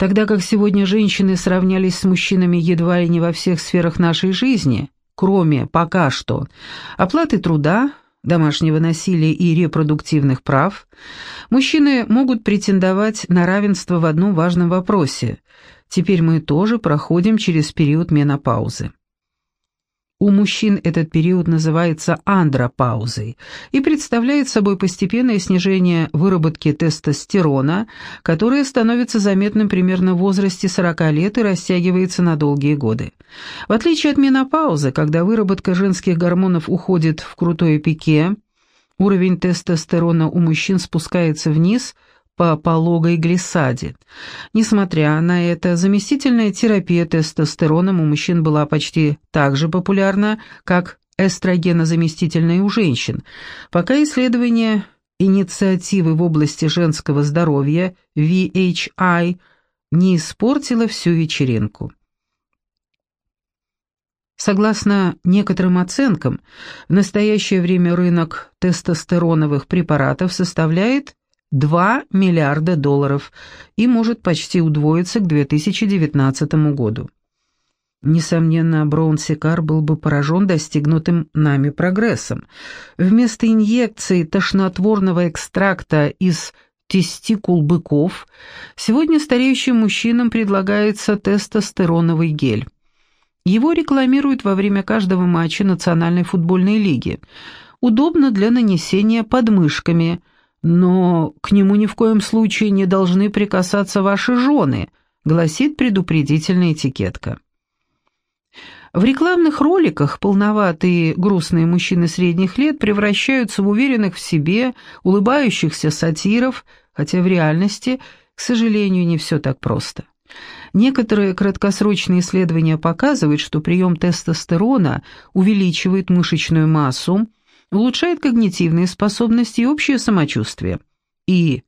Тогда как сегодня женщины сравнялись с мужчинами едва ли не во всех сферах нашей жизни, кроме пока что оплаты труда, домашнего насилия и репродуктивных прав, мужчины могут претендовать на равенство в одном важном вопросе. Теперь мы тоже проходим через период менопаузы. У мужчин этот период называется андропаузой и представляет собой постепенное снижение выработки тестостерона, которое становится заметным примерно в возрасте 40 лет и растягивается на долгие годы. В отличие от менопаузы, когда выработка женских гормонов уходит в крутое пике, уровень тестостерона у мужчин спускается вниз – по пологой глиссаде. Несмотря на это, заместительная терапия тестостероном у мужчин была почти так же популярна, как эстрогенозаместительная у женщин, пока исследование инициативы в области женского здоровья VHI не испортило всю вечеринку. Согласно некоторым оценкам, в настоящее время рынок тестостероновых препаратов составляет 2 миллиарда долларов и может почти удвоиться к 2019 году. Несомненно, Браун Сикар был бы поражен достигнутым нами прогрессом. Вместо инъекции тошнотворного экстракта из тестикул быков сегодня стареющим мужчинам предлагается тестостероновый гель. Его рекламируют во время каждого матча Национальной футбольной лиги. Удобно для нанесения подмышками – «Но к нему ни в коем случае не должны прикасаться ваши жены», гласит предупредительная этикетка. В рекламных роликах полноватые грустные мужчины средних лет превращаются в уверенных в себе, улыбающихся сатиров, хотя в реальности, к сожалению, не все так просто. Некоторые краткосрочные исследования показывают, что прием тестостерона увеличивает мышечную массу, улучшает когнитивные способности и общее самочувствие. И,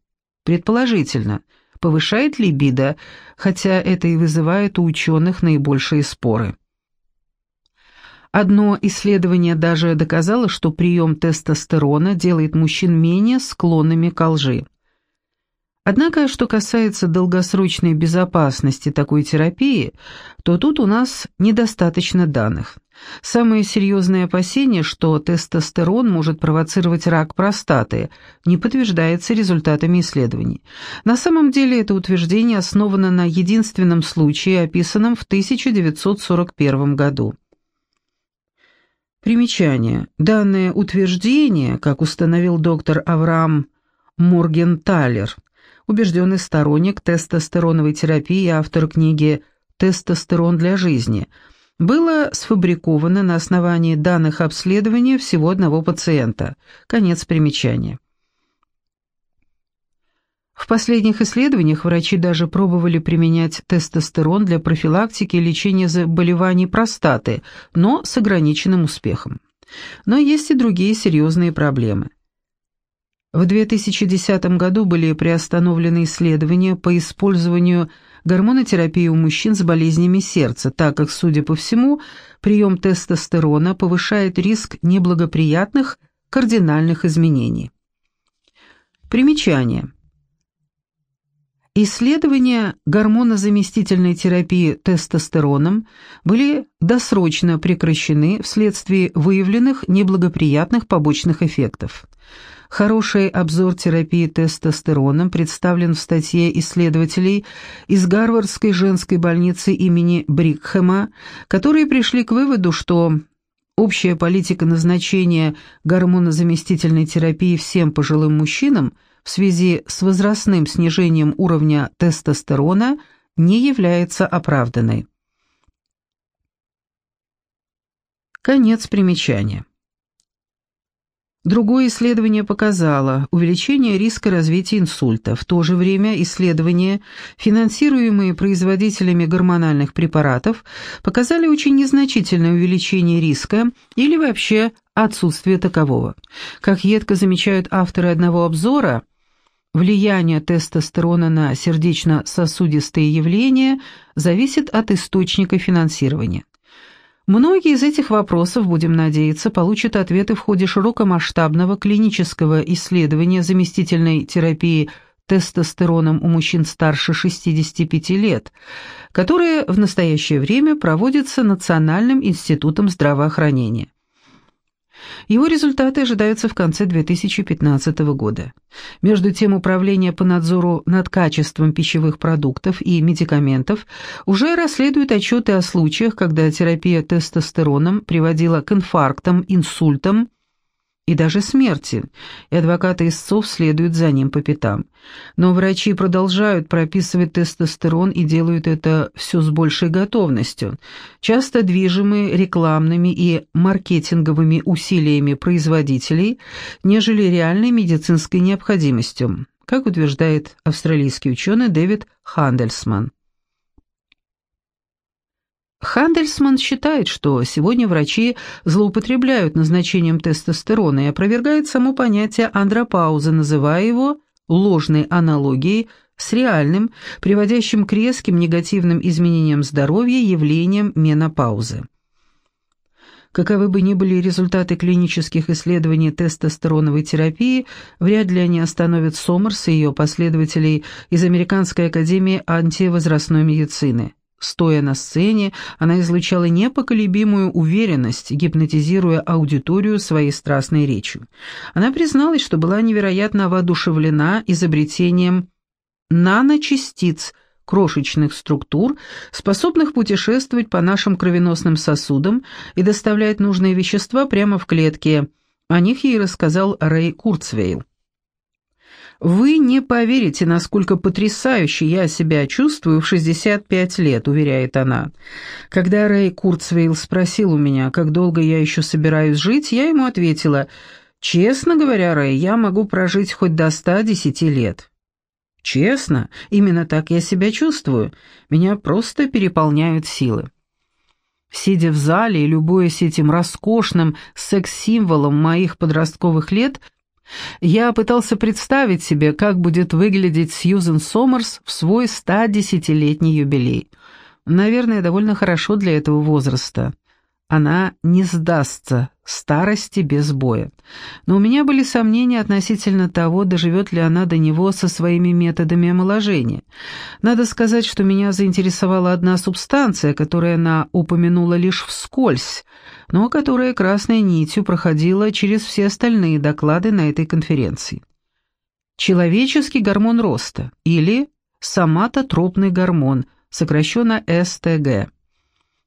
предположительно, повышает либидо, хотя это и вызывает у ученых наибольшие споры. Одно исследование даже доказало, что прием тестостерона делает мужчин менее склонными к лжи. Однако, что касается долгосрочной безопасности такой терапии, то тут у нас недостаточно данных. Самое серьезное опасение, что тестостерон может провоцировать рак простаты, не подтверждается результатами исследований. На самом деле это утверждение основано на единственном случае, описанном в 1941 году. Примечание. Данное утверждение, как установил доктор Авраам Моргенталер, убежденный сторонник тестостероновой терапии и автор книги «Тестостерон для жизни», было сфабриковано на основании данных обследования всего одного пациента. Конец примечания. В последних исследованиях врачи даже пробовали применять тестостерон для профилактики и лечения заболеваний простаты, но с ограниченным успехом. Но есть и другие серьезные проблемы. В 2010 году были приостановлены исследования по использованию гормонотерапии у мужчин с болезнями сердца, так как, судя по всему, прием тестостерона повышает риск неблагоприятных кардинальных изменений. Примечание. Исследования гормонозаместительной терапии тестостероном были досрочно прекращены вследствие выявленных неблагоприятных побочных эффектов. Хороший обзор терапии тестостероном представлен в статье исследователей из Гарвардской женской больницы имени Брикхэма, которые пришли к выводу, что общая политика назначения гормонозаместительной терапии всем пожилым мужчинам в связи с возрастным снижением уровня тестостерона не является оправданной. Конец примечания. Другое исследование показало увеличение риска развития инсульта. В то же время исследования, финансируемые производителями гормональных препаратов, показали очень незначительное увеличение риска или вообще отсутствие такового. Как едко замечают авторы одного обзора, влияние тестостерона на сердечно-сосудистые явления зависит от источника финансирования. Многие из этих вопросов, будем надеяться, получат ответы в ходе широкомасштабного клинического исследования заместительной терапии тестостероном у мужчин старше 65 лет, которое в настоящее время проводится Национальным институтом здравоохранения. Его результаты ожидаются в конце 2015 года. Между тем, Управление по надзору над качеством пищевых продуктов и медикаментов уже расследует отчеты о случаях, когда терапия тестостероном приводила к инфарктам, инсультам, и даже смерти, и адвокаты истцов следуют за ним по пятам. Но врачи продолжают прописывать тестостерон и делают это все с большей готовностью, часто движимы рекламными и маркетинговыми усилиями производителей, нежели реальной медицинской необходимостью, как утверждает австралийский ученый Дэвид Хандельсман. Хандельсман считает, что сегодня врачи злоупотребляют назначением тестостерона и опровергает само понятие андропаузы, называя его ложной аналогией с реальным, приводящим к резким негативным изменениям здоровья явлением менопаузы. Каковы бы ни были результаты клинических исследований тестостероновой терапии, вряд ли они остановят Сомерс и ее последователей из Американской академии антивозрастной медицины. Стоя на сцене, она излучала непоколебимую уверенность, гипнотизируя аудиторию своей страстной речью. Она призналась, что была невероятно воодушевлена изобретением наночастиц, крошечных структур, способных путешествовать по нашим кровеносным сосудам и доставлять нужные вещества прямо в клетке. О них ей рассказал Рэй Курцвейл. «Вы не поверите, насколько потрясающе я себя чувствую в 65 лет», — уверяет она. Когда Рэй Курцвейл спросил у меня, как долго я еще собираюсь жить, я ему ответила, «Честно говоря, Рэй, я могу прожить хоть до 110 лет». «Честно, именно так я себя чувствую. Меня просто переполняют силы». Сидя в зале и любуясь этим роскошным секс-символом моих подростковых лет, я пытался представить себе, как будет выглядеть Сьюзен Сомерс в свой 110-летний юбилей. Наверное, довольно хорошо для этого возраста. Она не сдастся старости без боя. Но у меня были сомнения относительно того, доживет ли она до него со своими методами омоложения. Надо сказать, что меня заинтересовала одна субстанция, которую она упомянула лишь вскользь, но которая красной нитью проходила через все остальные доклады на этой конференции. Человеческий гормон роста или соматотропный гормон, сокращенно СТГ.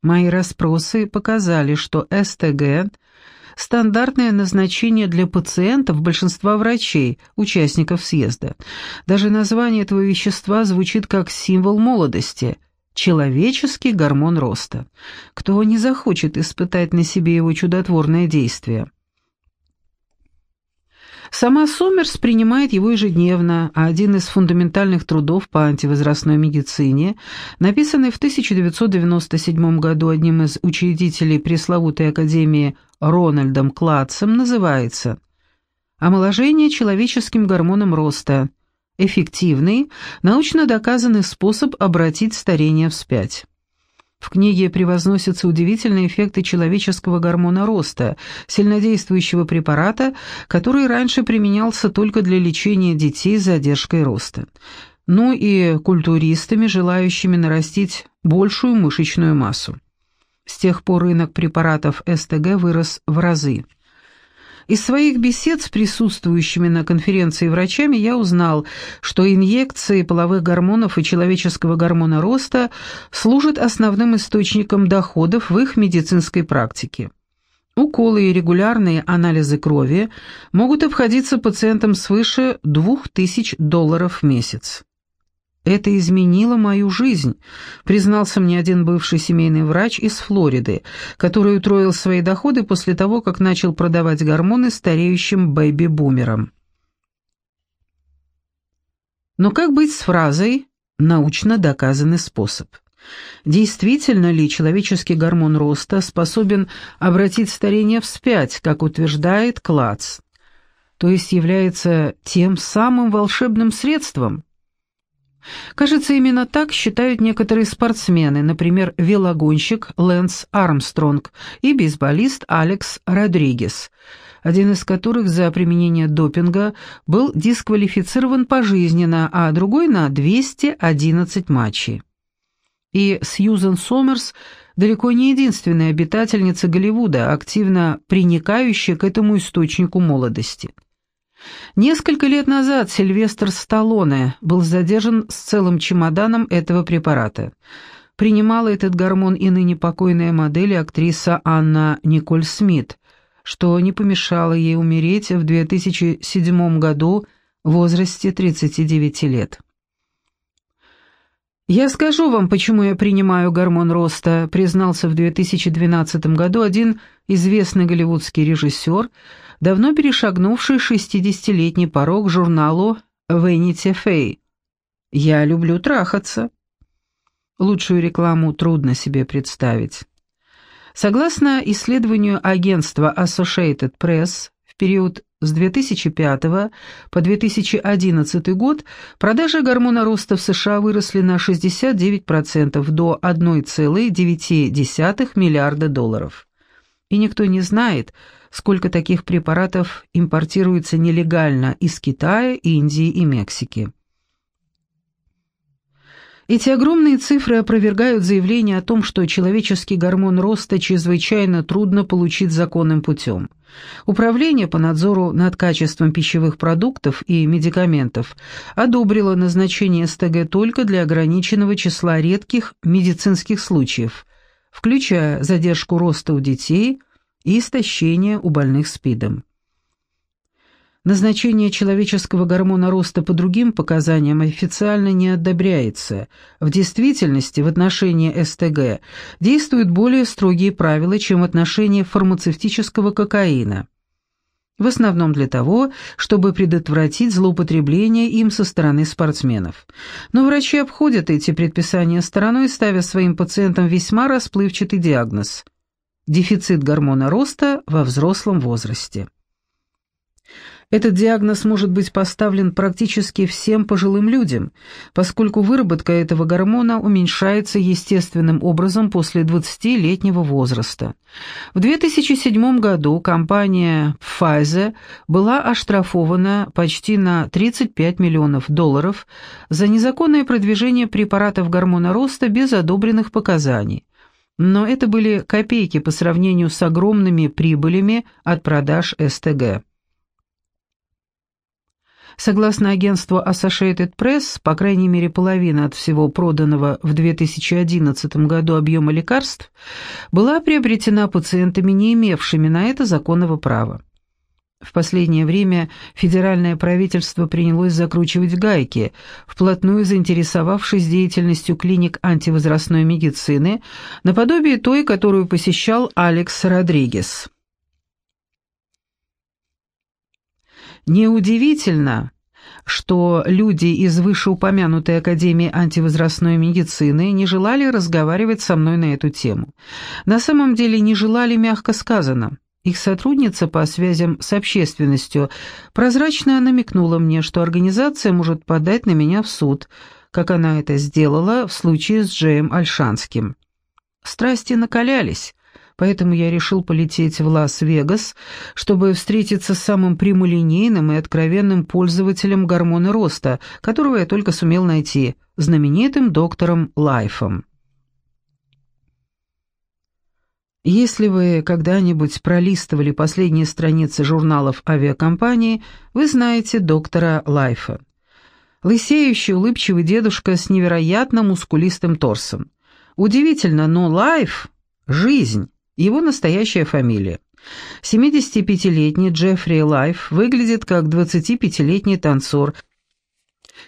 Мои расспросы показали, что СТГ – стандартное назначение для пациентов большинства врачей, участников съезда. Даже название этого вещества звучит как символ молодости – человеческий гормон роста. Кто не захочет испытать на себе его чудотворное действие? Сама Сомерс принимает его ежедневно, а один из фундаментальных трудов по антивозрастной медицине, написанный в 1997 году одним из учредителей пресловутой академии Рональдом Клатцем, называется «Омоложение человеческим гормоном роста. Эффективный, научно доказанный способ обратить старение вспять». В книге превозносятся удивительные эффекты человеческого гормона роста, сильнодействующего препарата, который раньше применялся только для лечения детей с задержкой роста. Ну и культуристами, желающими нарастить большую мышечную массу. С тех пор рынок препаратов СТГ вырос в разы. Из своих бесед с присутствующими на конференции врачами я узнал, что инъекции половых гормонов и человеческого гормона роста служат основным источником доходов в их медицинской практике. Уколы и регулярные анализы крови могут обходиться пациентам свыше 2000 долларов в месяц. Это изменило мою жизнь, признался мне один бывший семейный врач из Флориды, который утроил свои доходы после того, как начал продавать гормоны стареющим бэйби-бумерам. Но как быть с фразой «научно доказанный способ»? Действительно ли человеческий гормон роста способен обратить старение вспять, как утверждает Клац, то есть является тем самым волшебным средством, Кажется, именно так считают некоторые спортсмены, например, велогонщик Лэнс Армстронг и бейсболист Алекс Родригес. один из которых за применение допинга был дисквалифицирован пожизненно, а другой на 211 матчей. И Сьюзен Сомерс далеко не единственная обитательница Голливуда, активно приникающая к этому источнику молодости. Несколько лет назад Сильвестр Сталлоне был задержан с целым чемоданом этого препарата. Принимала этот гормон и ныне покойная модель и актриса Анна Николь Смит, что не помешало ей умереть в 2007 году в возрасте 39 лет. «Я скажу вам, почему я принимаю гормон роста», признался в 2012 году один известный голливудский режиссер, давно перешагнувший 60-летний порог журналу Vanity Fair. «Я люблю трахаться». Лучшую рекламу трудно себе представить. Согласно исследованию агентства Associated Press, в период с 2005 по 2011 год продажи гормона роста в США выросли на 69% до 1,9 миллиарда долларов. И никто не знает, сколько таких препаратов импортируется нелегально из Китая, Индии и Мексики. Эти огромные цифры опровергают заявление о том, что человеческий гормон роста чрезвычайно трудно получить законным путем. Управление по надзору над качеством пищевых продуктов и медикаментов одобрило назначение СТГ только для ограниченного числа редких медицинских случаев, включая задержку роста у детей и истощение у больных СПИДом. Назначение человеческого гормона роста по другим показаниям официально не одобряется. В действительности в отношении СТГ действуют более строгие правила, чем в отношении фармацевтического кокаина. В основном для того, чтобы предотвратить злоупотребление им со стороны спортсменов. Но врачи обходят эти предписания стороной, ставя своим пациентам весьма расплывчатый диагноз – дефицит гормона роста во взрослом возрасте. Этот диагноз может быть поставлен практически всем пожилым людям, поскольку выработка этого гормона уменьшается естественным образом после 20-летнего возраста. В 2007 году компания Pfizer была оштрафована почти на 35 миллионов долларов за незаконное продвижение препаратов гормона роста без одобренных показаний. Но это были копейки по сравнению с огромными прибылями от продаж СТГ. Согласно агентству Associated Press, по крайней мере половина от всего проданного в 2011 году объема лекарств была приобретена пациентами, не имевшими на это законного права. В последнее время федеральное правительство принялось закручивать гайки, вплотную заинтересовавшись деятельностью клиник антивозрастной медицины, наподобие той, которую посещал Алекс Родригес. Неудивительно, что люди из вышеупомянутой Академии антивозрастной медицины не желали разговаривать со мной на эту тему. На самом деле не желали, мягко сказано. Их сотрудница по связям с общественностью прозрачно намекнула мне, что организация может подать на меня в суд, как она это сделала в случае с Джеем Альшанским. Страсти накалялись, поэтому я решил полететь в Лас-Вегас, чтобы встретиться с самым прямолинейным и откровенным пользователем гормона роста, которого я только сумел найти, знаменитым доктором Лайфом. Если вы когда-нибудь пролистывали последние страницы журналов авиакомпании, вы знаете доктора Лайфа. Лысеющий, улыбчивый дедушка с невероятно мускулистым торсом. Удивительно, но Лайф — жизнь. Его настоящая фамилия. 75-летний Джеффри Лайф выглядит как 25-летний танцор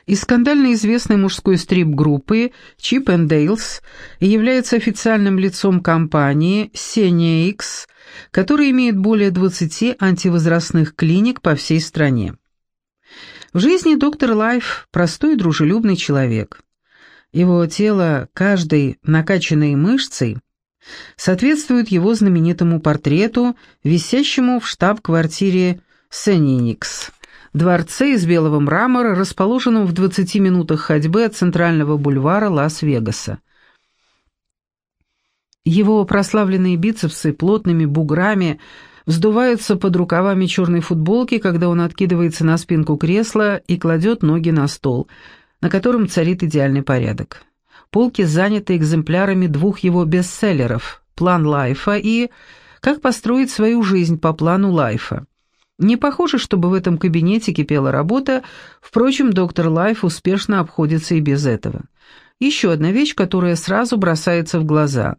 из скандально известной мужской стрип-группы Chippendales и является официальным лицом компании Cenegenics которая имеет более 20 антивозрастных клиник по всей стране. В жизни доктор Лайф – простой дружелюбный человек. Его тело каждой накачанной мышцей соответствует его знаменитому портрету, висящему в штаб-квартире Сенниникс, дворце из белого мрамора, расположенном в 20 минутах ходьбы от центрального бульвара Лас-Вегаса. Его прославленные бицепсы плотными буграми вздуваются под рукавами черной футболки, когда он откидывается на спинку кресла и кладет ноги на стол, на котором царит идеальный порядок. Полки заняты экземплярами двух его бестселлеров «План Лайфа» и «Как построить свою жизнь по плану Лайфа». Не похоже, чтобы в этом кабинете кипела работа, впрочем, доктор Лайф успешно обходится и без этого. Еще одна вещь, которая сразу бросается в глаза.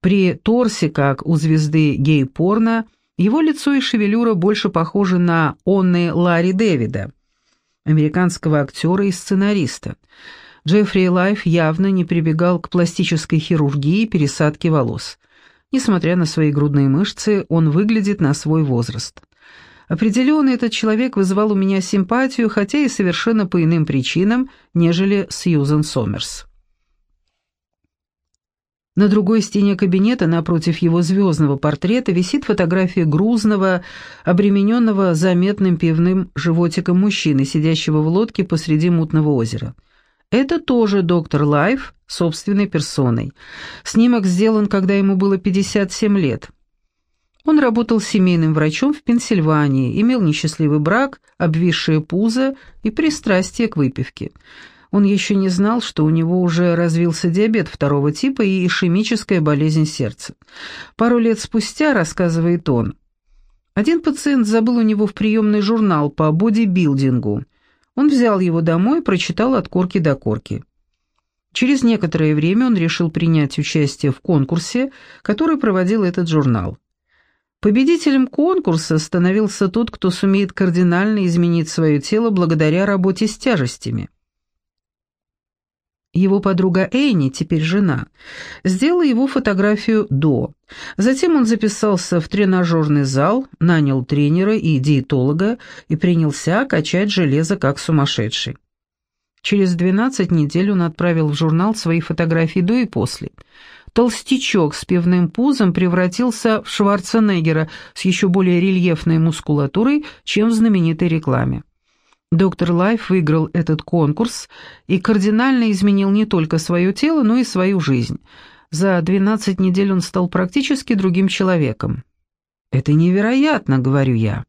При торсе, как у звезды гей-порно, его лицо и шевелюра больше похожи на оные Ларри Дэвида, американского актера и сценариста. Джеффри Лайф явно не прибегал к пластической хирургии и пересадке волос. Несмотря на свои грудные мышцы, он выглядит на свой возраст. Определенно этот человек вызывал у меня симпатию, хотя и совершенно по иным причинам, нежели Сьюзен Сомерс. На другой стене кабинета, напротив его звездного портрета, висит фотография грузного, обремененного заметным пивным животиком мужчины, сидящего в лодке посреди мутного озера. Это тоже доктор Лайф собственной персоной. Снимок сделан, когда ему было 57 лет. Он работал семейным врачом в Пенсильвании, имел несчастливый брак, обвисшее пузо и пристрастие к выпивке. Он еще не знал, что у него уже развился диабет второго типа и ишемическая болезнь сердца. Пару лет спустя, рассказывает он, один пациент забыл у него в приемный журнал по бодибилдингу. Он взял его домой и прочитал от корки до корки. Через некоторое время он решил принять участие в конкурсе, который проводил этот журнал. Победителем конкурса становился тот, кто сумеет кардинально изменить свое тело благодаря работе с тяжестями. Его подруга Эйни, теперь жена, сделала его фотографию до. Затем он записался в тренажерный зал, нанял тренера и диетолога и принялся качать железо как сумасшедший. Через 12 недель он отправил в журнал свои фотографии до и после – толстячок с пивным пузом превратился в Шварценеггера с еще более рельефной мускулатурой, чем в знаменитой рекламе. Доктор Лайф выиграл этот конкурс и кардинально изменил не только свое тело, но и свою жизнь. За 12 недель он стал практически другим человеком. «Это невероятно», — говорю я.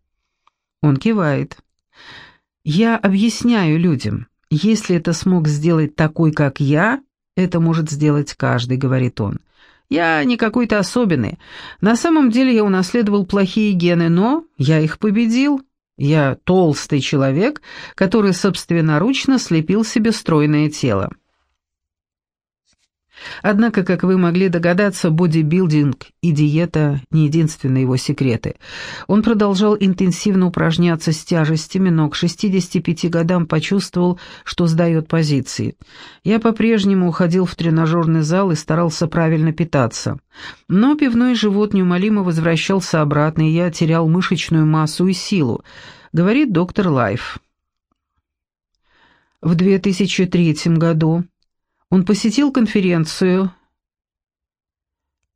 Он кивает. «Я объясняю людям, если это смог сделать такой, как я, это может сделать каждый», — говорит он. «Я не какой-то особенный. На самом деле я унаследовал плохие гены, но я их победил. Я толстый человек, который собственноручно слепил себе стройное тело». Однако, как вы могли догадаться, бодибилдинг и диета – не единственные его секреты. Он продолжал интенсивно упражняться с тяжестями, но к 65 годам почувствовал, что сдает позиции. Я по-прежнему уходил в тренажерный зал и старался правильно питаться. Но пивной живот неумолимо возвращался обратно, и я терял мышечную массу и силу, говорит доктор Лайф. В 2003 году он посетил конференцию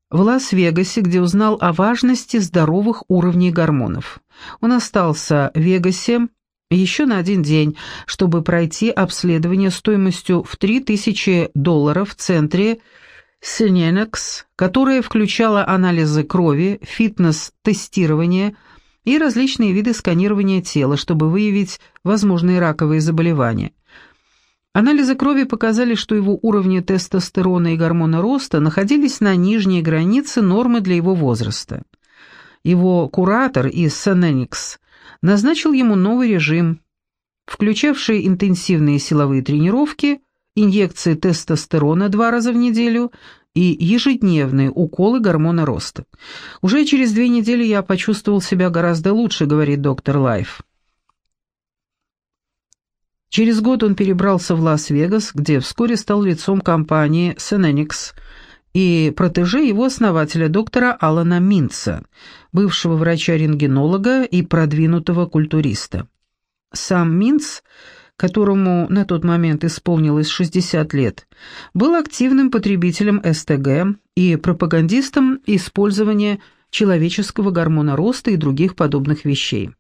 в Лас-Вегасе, где узнал о важности здоровых уровней гормонов. Он остался в Вегасе еще на один день, чтобы пройти обследование стоимостью в 3000 долларов в центре Cenegenics, которое включало анализы крови, фитнес-тестирование и различные виды сканирования тела, чтобы выявить возможные раковые заболевания. Анализы крови показали, что его уровни тестостерона и гормона роста находились на нижней границе нормы для его возраста. Его куратор из Сененикс назначил ему новый режим, включавший интенсивные силовые тренировки, инъекции тестостерона два раза в неделю и ежедневные уколы гормона роста. Уже через две недели я почувствовал себя гораздо лучше, говорит доктор Лайф. Через год он перебрался в Лас-Вегас, где вскоре стал лицом компании Cenegenics и протеже его основателя доктора Алана Минца, бывшего врача-рентгенолога и продвинутого культуриста. Сам Минц, которому на тот момент исполнилось 60 лет, был активным потребителем СТГ и пропагандистом использования человеческого гормона роста и других подобных вещей.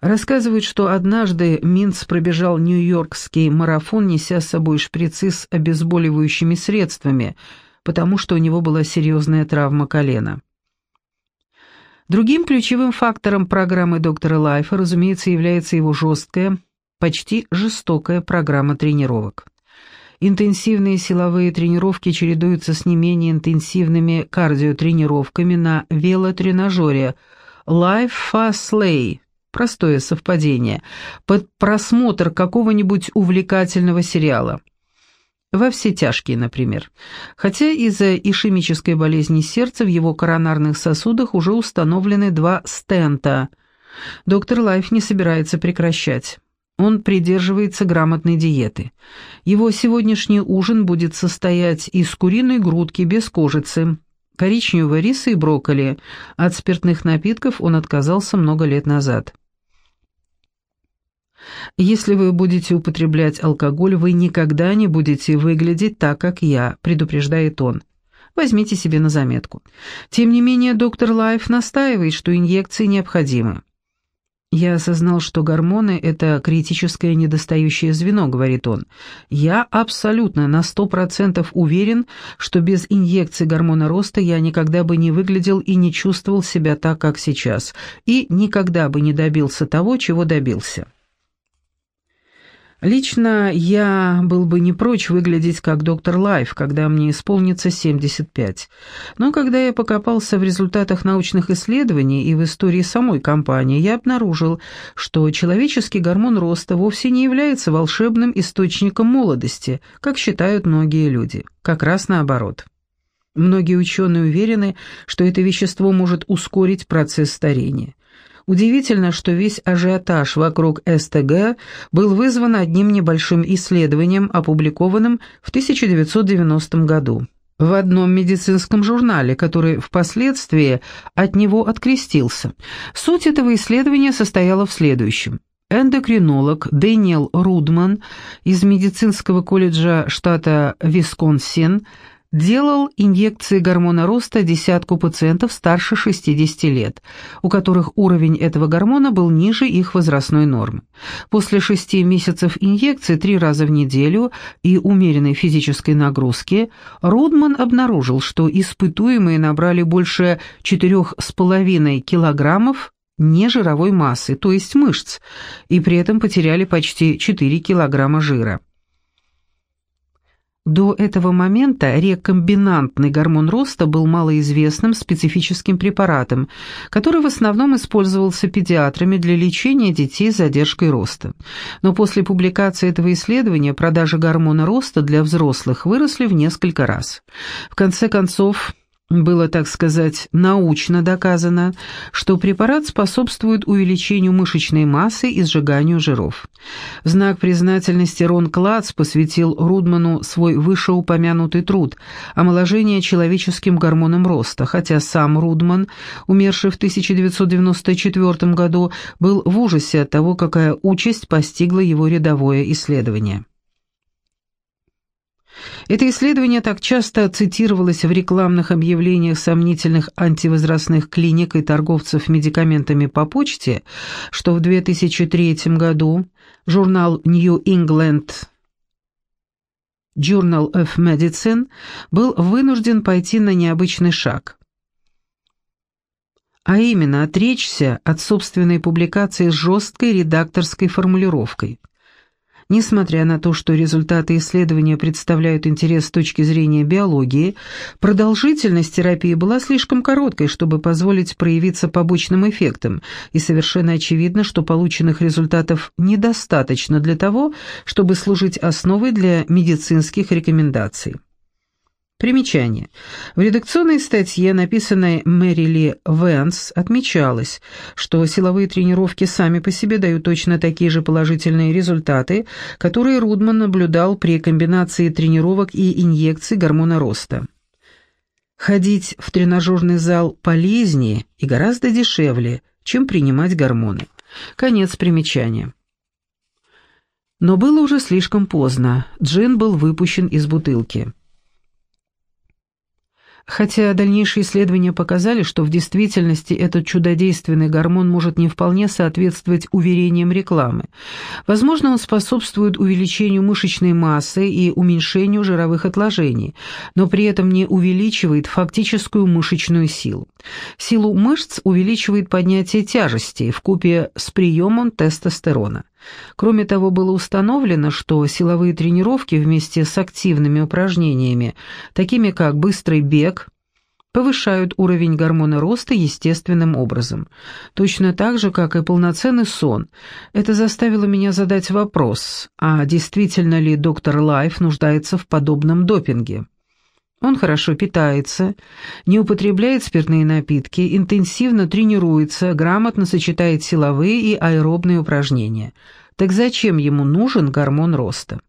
Рассказывают, что однажды Минц пробежал нью-йоркский марафон, неся с собой шприцы с обезболивающими средствами, потому что у него была серьезная травма колена. Другим ключевым фактором программы доктора Лайфа, разумеется, является его жесткая, почти жестокая программа тренировок. Интенсивные силовые тренировки чередуются с не менее интенсивными кардиотренировками на велотренажере Life Fast Lay, простое совпадение, под просмотр какого-нибудь увлекательного сериала. Во все тяжкие, например. Хотя из-за ишемической болезни сердца в его коронарных сосудах уже установлены два стента. Доктор Лайф не собирается прекращать. Он придерживается грамотной диеты. Его сегодняшний ужин будет состоять из куриной грудки без кожицы, коричневого риса и брокколи. От спиртных напитков он отказался много лет назад. Если вы будете употреблять алкоголь, вы никогда не будете выглядеть так, как я, предупреждает он. Возьмите себе на заметку. Тем не менее, доктор Лайф настаивает, что инъекции необходимы. «Я осознал, что гормоны — это критическое недостающее звено», — говорит он. «Я абсолютно на сто процентов уверен, что без инъекции гормона роста я никогда бы не выглядел и не чувствовал себя так, как сейчас, и никогда бы не добился того, чего добился». Лично я был бы не прочь выглядеть как доктор Лайф, когда мне исполнится 75. Но когда я покопался в результатах научных исследований и в истории самой компании, я обнаружил, что человеческий гормон роста вовсе не является волшебным источником молодости, как считают многие люди. Как раз наоборот. Многие ученые уверены, что это вещество может ускорить процесс старения. Удивительно, что весь ажиотаж вокруг СТГ был вызван одним небольшим исследованием, опубликованным в 1990 году в одном медицинском журнале, который впоследствии от него открестился. Суть этого исследования состояла в следующем. Эндокринолог Дэниел Рудман из медицинского колледжа штата Висконсин делал инъекции гормона роста десятку пациентов старше 60 лет, у которых уровень этого гормона был ниже их возрастной нормы. После шести месяцев инъекций три раза в неделю и умеренной физической нагрузки Рудман обнаружил, что испытуемые набрали больше 4,5 килограммов нежировой массы, то есть мышц, и при этом потеряли почти 4 килограмма жира. До этого момента рекомбинантный гормон роста был малоизвестным специфическим препаратом, который в основном использовался педиатрами для лечения детей с задержкой роста. Но после публикации этого исследования продажи гормона роста для взрослых выросли в несколько раз. В конце концов, было, так сказать, научно доказано, что препарат способствует увеличению мышечной массы и сжиганию жиров. В знак признательности Рон Клац посвятил Рудману свой вышеупомянутый труд «Омоложение человеческим гормоном роста», хотя сам Рудман, умерший в 1994 году, был в ужасе от того, какая участь постигла его рядовое исследование. Это исследование так часто цитировалось в рекламных объявлениях сомнительных антивозрастных клиник и торговцев медикаментами по почте, что в 2003 году журнал New England Journal of Medicine был вынужден пойти на необычный шаг. А именно отречься от собственной публикации с жесткой редакторской формулировкой. Несмотря на то, что результаты исследования представляют интерес с точки зрения биологии, продолжительность терапии была слишком короткой, чтобы позволить проявиться побочным эффектам, и совершенно очевидно, что полученных результатов недостаточно для того, чтобы служить основой для медицинских рекомендаций. Примечание. В редакционной статье, написанной Мэри Ли Вэнс, отмечалось, что силовые тренировки сами по себе дают точно такие же положительные результаты, которые Рудман наблюдал при комбинации тренировок и инъекций гормона роста. Ходить в тренажерный зал полезнее и гораздо дешевле, чем принимать гормоны. Конец примечания. Но было уже слишком поздно. Джин был выпущен из бутылки. Хотя дальнейшие исследования показали, что в действительности этот чудодейственный гормон может не вполне соответствовать уверениям рекламы. Возможно, он способствует увеличению мышечной массы и уменьшению жировых отложений, но при этом не увеличивает фактическую мышечную силу. Силу мышц увеличивает поднятие тяжестей в купе с приемом тестостерона. Кроме того, было установлено, что силовые тренировки вместе с активными упражнениями, такими как быстрый бег, повышают уровень гормона роста естественным образом. Точно так же, как и полноценный сон. Это заставило меня задать вопрос, а действительно ли доктор Лайф нуждается в подобном допинге? Он хорошо питается, не употребляет спиртные напитки, интенсивно тренируется, грамотно сочетает силовые и аэробные упражнения. Так зачем ему нужен гормон роста?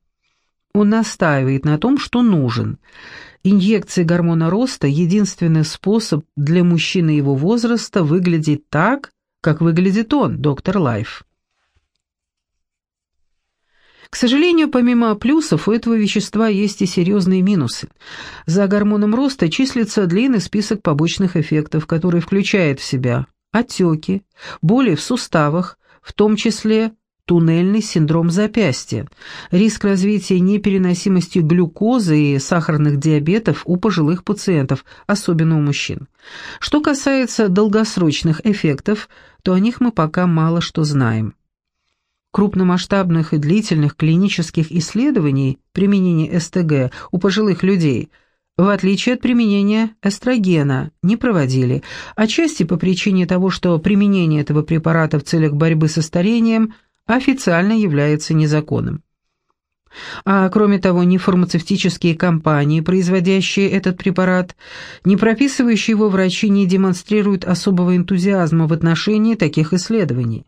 Он настаивает на том, что нужен. Инъекция гормона роста – единственный способ для мужчины его возраста выглядеть так, как выглядит он, доктор Лайф. К сожалению, помимо плюсов, у этого вещества есть и серьезные минусы. За гормоном роста числится длинный список побочных эффектов, который включает в себя отеки, боли в суставах, в том числе туннельный синдром запястья, риск развития непереносимости глюкозы и сахарных диабетов у пожилых пациентов, особенно у мужчин. Что касается долгосрочных эффектов, то о них мы пока мало что знаем крупномасштабных и длительных клинических исследований применения СТГ у пожилых людей, в отличие от применения эстрогена, не проводили, отчасти по причине того, что применение этого препарата в целях борьбы со старением официально является незаконным. А кроме того, ни фармацевтические компании, производящие этот препарат, ни прописывающие его врачи не демонстрируют особого энтузиазма в отношении таких исследований.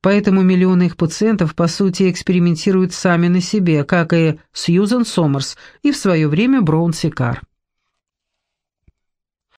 Поэтому миллионы их пациентов, по сути, экспериментируют сами на себе, как и Сьюзен Сомерс и в свое время Броун Сикар.